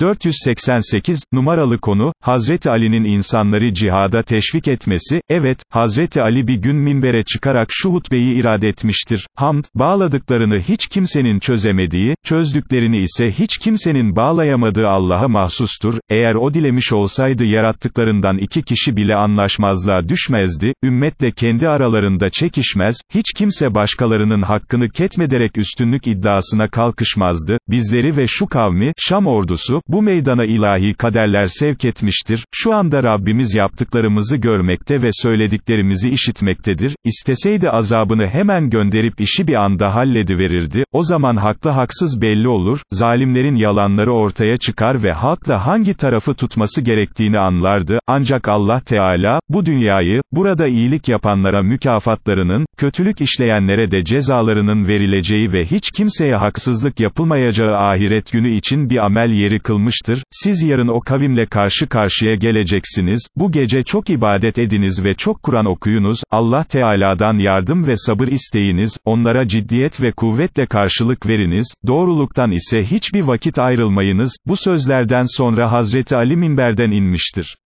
488, numaralı konu, Hazreti Ali'nin insanları cihada teşvik etmesi, evet, Hazreti Ali bir gün minbere çıkarak şu hutbeyi irade etmiştir, hamd, bağladıklarını hiç kimsenin çözemediği, çözdüklerini ise hiç kimsenin bağlayamadığı Allah'a mahsustur, eğer o dilemiş olsaydı yarattıklarından iki kişi bile anlaşmazlığa düşmezdi, ümmetle kendi aralarında çekişmez, hiç kimse başkalarının hakkını ketmederek üstünlük iddiasına kalkışmazdı, bizleri ve şu kavmi, Şam ordusu, bu meydana ilahi kaderler sevk etmiştir, şu anda Rabbimiz yaptıklarımızı görmekte ve söylediklerimizi işitmektedir, isteseydi azabını hemen gönderip işi bir anda hallediverirdi, o zaman haklı haksız belli olur, zalimlerin yalanları ortaya çıkar ve halkla hangi tarafı tutması gerektiğini anlardı, ancak Allah Teala, bu dünyayı, burada iyilik yapanlara mükafatlarının, kötülük işleyenlere de cezalarının verileceği ve hiç kimseye haksızlık yapılmayacağı ahiret günü için bir amel yeri kılmıştır, siz yarın o kavimle karşı karşıya geleceksiniz, bu gece çok ibadet ediniz ve çok Kur'an okuyunuz, Allah Teala'dan yardım ve sabır isteyiniz, onlara ciddiyet ve kuvvetle karşılık veriniz, doğruluktan ise hiçbir vakit ayrılmayınız, bu sözlerden sonra Hazreti Ali minberden inmiştir.